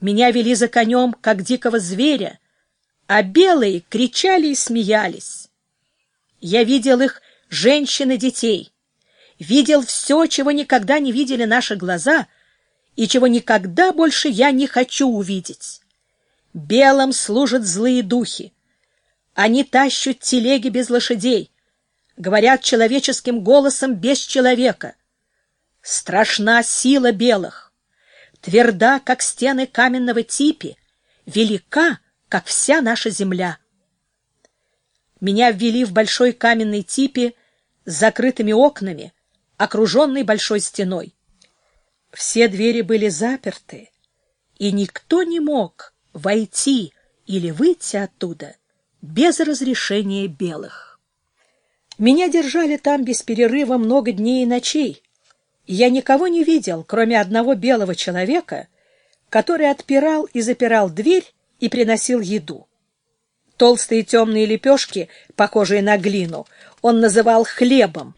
Меня вели за конем, как дикого зверя, а белые кричали и смеялись. Я видел их женщин и детей, видел все, чего никогда не видели наши глаза и чего никогда больше я не хочу увидеть. Белым служат злые духи. Они тащут телеги без лошадей, говорят человеческим голосом без человека. Страшна сила белых, тверда, как стены каменного типи, велика, как вся наша земля. Меня ввели в большой каменный типе с закрытыми окнами, окруженный большой стеной. Все двери были заперты, и никто не мог войти или выйти оттуда без разрешения белых. Меня держали там без перерыва много дней и ночей, я никого не видел, кроме одного белого человека, который отпирал и запирал дверь и приносил еду. Толстые темные лепешки, похожие на глину, он называл хлебом.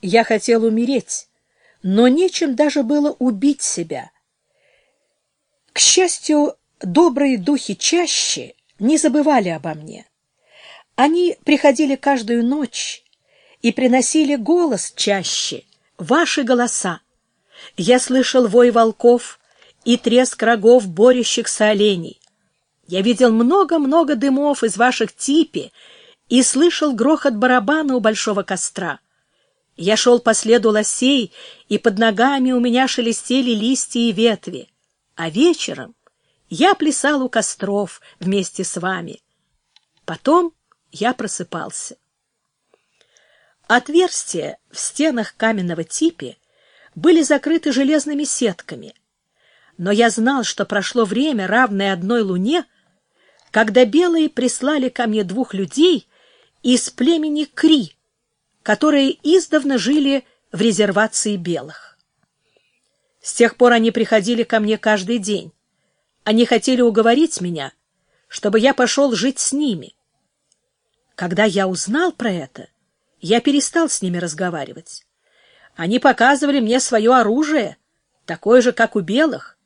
Я хотел умереть, но нечем даже было убить себя. К счастью, добрые духи чаще не забывали обо мне. Они приходили каждую ночь и приносили голос чаще, ваши голоса. Я слышал вой волков и треск рогов борющихся оленей. Я видел много-много дымов из ваших типи и слышал грохот барабана у большого костра. Я шел по следу лосей, и под ногами у меня шелестели листья и ветви. А вечером я плясал у костров вместе с вами. Потом я просыпался. Отверстия в стенах каменного типи были закрыты железными сетками. Но я знал, что прошло время, равное одной луне, когда белые прислали ко мне двух людей из племени Кри, которые издавна жили в резервации белых. С тех пор они приходили ко мне каждый день. Они хотели уговорить меня, чтобы я пошел жить с ними. Когда я узнал про это, я перестал с ними разговаривать. Они показывали мне свое оружие, такое же, как у белых,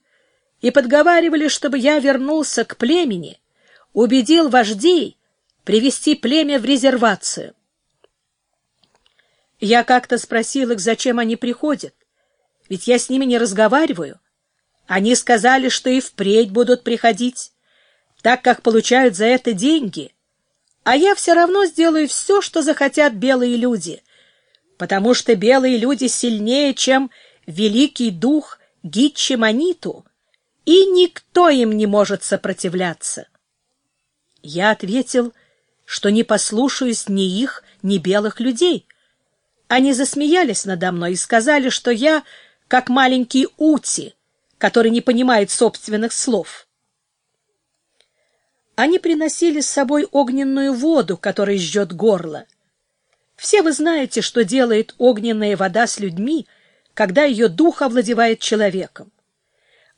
и подговаривали, чтобы я вернулся к племени, убедил вождей привести племя в резервацию. Я как-то спросил их, зачем они приходят, ведь я с ними не разговариваю. Они сказали, что и впредь будут приходить, так как получают за это деньги, а я все равно сделаю все, что захотят белые люди, потому что белые люди сильнее, чем великий дух Гитчи Маниту, и никто им не может сопротивляться. Я ответил, что не послушаюсь ни их, ни белых людей. Они засмеялись надо мной и сказали, что я как маленький Ути, который не понимает собственных слов. Они приносили с собой огненную воду, которая жжет горло. Все вы знаете, что делает огненная вода с людьми, когда ее дух овладевает человеком.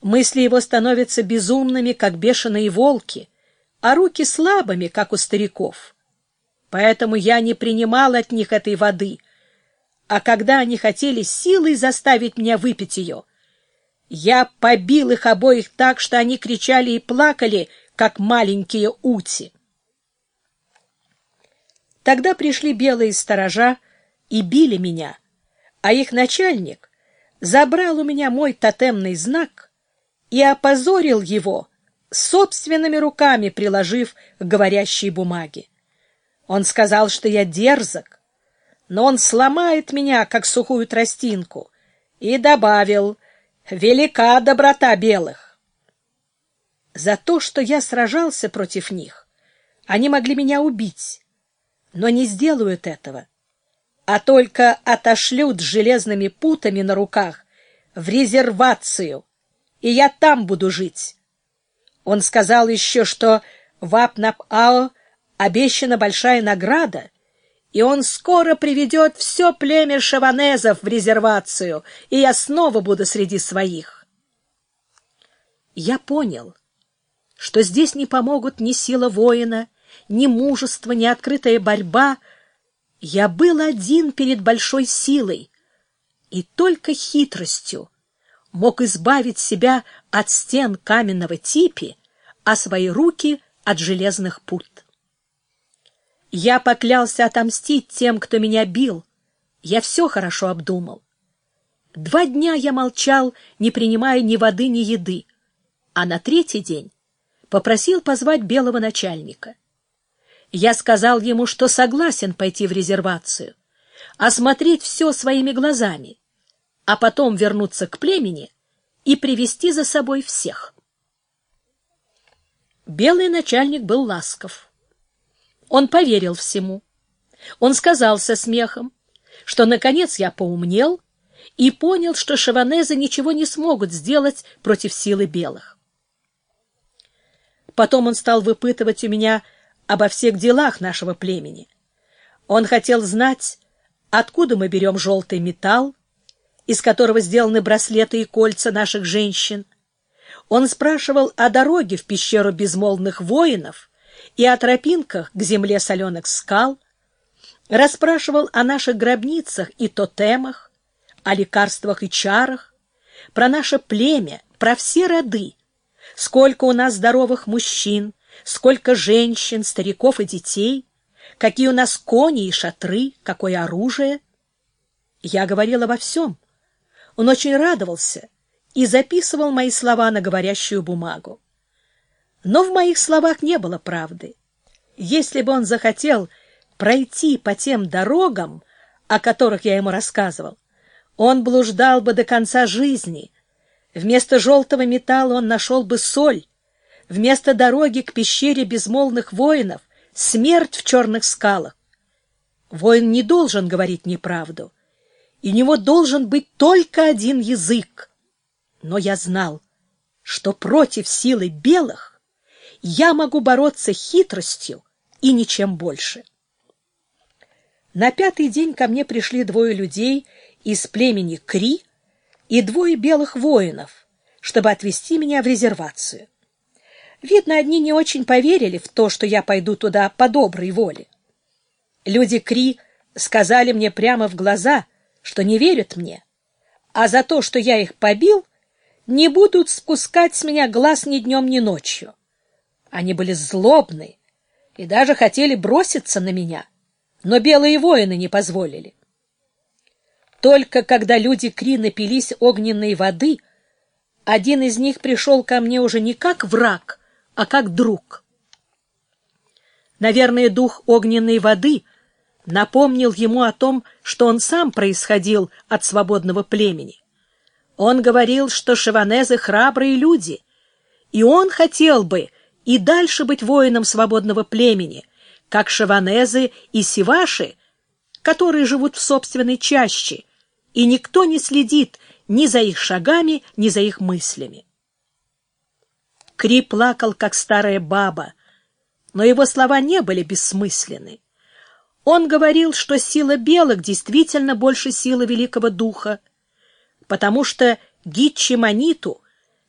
Мысли его становятся безумными, как бешеные волки, а руки слабыми, как у стариков. Поэтому я не принимал от них этой воды, а когда они хотели силой заставить меня выпить ее, я побил их обоих так, что они кричали и плакали, как маленькие ути. Тогда пришли белые сторожа и били меня, а их начальник забрал у меня мой тотемный знак и опозорил его, собственными руками приложив к говорящей бумаге. Он сказал, что я дерзок, но он сломает меня, как сухую тростинку, и добавил «Велика доброта белых». За то, что я сражался против них, они могли меня убить, но не сделают этого, а только отошлют железными путами на руках в резервацию, и я там буду жить. Он сказал еще, что в Апнап-Ао обещана большая награда, и он скоро приведет все племя шаванезов в резервацию, и я снова буду среди своих. Я понял, что здесь не помогут ни сила воина, ни мужество, ни открытая борьба. Я был один перед большой силой, и только хитростью, мог избавить себя от стен каменного типи, а свои руки от железных пут. Я поклялся отомстить тем, кто меня бил. Я все хорошо обдумал. Два дня я молчал, не принимая ни воды, ни еды, а на третий день попросил позвать белого начальника. Я сказал ему, что согласен пойти в резервацию, осмотреть все своими глазами, а потом вернуться к племени и привести за собой всех. Белый начальник был ласков. Он поверил всему. Он сказал со смехом, что, наконец, я поумнел и понял, что шаванезы ничего не смогут сделать против силы белых. Потом он стал выпытывать у меня обо всех делах нашего племени. Он хотел знать, откуда мы берем желтый металл, из которого сделаны браслеты и кольца наших женщин. Он спрашивал о дороге в пещеру безмолвных воинов и о тропинках к земле соленых скал, расспрашивал о наших гробницах и тотемах, о лекарствах и чарах, про наше племя, про все роды, сколько у нас здоровых мужчин, сколько женщин, стариков и детей, какие у нас кони и шатры, какое оружие. Я говорила обо всем. Он очень радовался и записывал мои слова на говорящую бумагу. Но в моих словах не было правды. Если бы он захотел пройти по тем дорогам, о которых я ему рассказывал, он блуждал бы до конца жизни. Вместо желтого металла он нашел бы соль, вместо дороги к пещере безмолвных воинов — смерть в черных скалах. Воин не должен говорить неправду, и у него должен быть только один язык. Но я знал, что против силы белых я могу бороться хитростью и ничем больше. На пятый день ко мне пришли двое людей из племени Кри и двое белых воинов, чтобы отвезти меня в резервацию. Видно, одни не очень поверили в то, что я пойду туда по доброй воле. Люди Кри сказали мне прямо в глаза, что не верят мне, а за то, что я их побил, не будут спускать с меня глаз ни днем, ни ночью. Они были злобны и даже хотели броситься на меня, но белые воины не позволили. Только когда люди Кри напились огненной воды, один из них пришел ко мне уже не как враг, а как друг. Наверное, дух огненной воды напомнил ему о том, что он сам происходил от свободного племени. Он говорил, что шиванезы — храбрые люди, и он хотел бы и дальше быть воином свободного племени, как шиванезы и сиваши, которые живут в собственной чаще, и никто не следит ни за их шагами, ни за их мыслями. Кри плакал, как старая баба, но его слова не были бессмысленны. Он говорил, что сила белых действительно больше силы Великого Духа, потому что Гитчи Маниту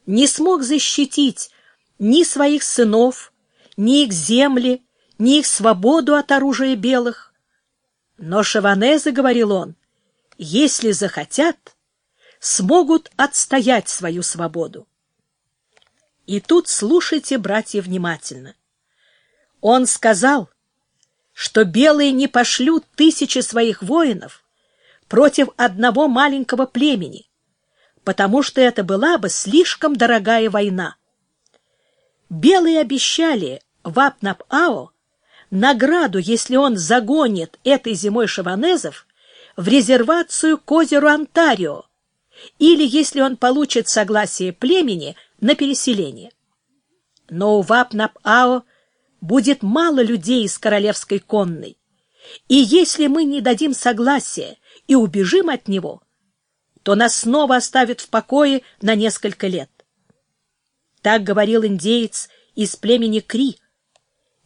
не смог защитить ни своих сынов, ни их земли, ни их свободу от оружия белых. Но шаванезы, говорил он, если захотят, смогут отстоять свою свободу. И тут слушайте, братья, внимательно. Он сказал, что белые не пошлют тысячи своих воинов против одного маленького племени, потому что это была бы слишком дорогая война. Белые обещали Вапнап-Ао награду, если он загонит этой зимой шаванезов в резервацию к озеру Онтарио, или если он получит согласие племени на переселение. Но у Вапнап-Ао будет мало людей из королевской конной, и если мы не дадим согласия и убежим от него, то нас снова оставят в покое на несколько лет. Так говорил индеец из племени Кри,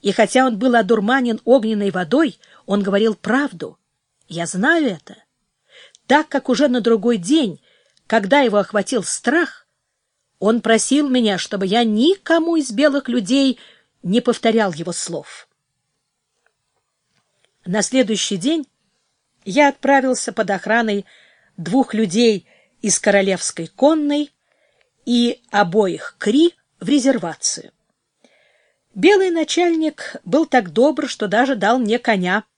и хотя он был одурманен огненной водой, он говорил правду. Я знаю это, так как уже на другой день, когда его охватил страх, он просил меня, чтобы я никому из белых людей не повторял его слов. На следующий день я отправился под охраной двух людей из Королевской конной и обоих Кри в резервацию. Белый начальник был так добр, что даже дал мне коня —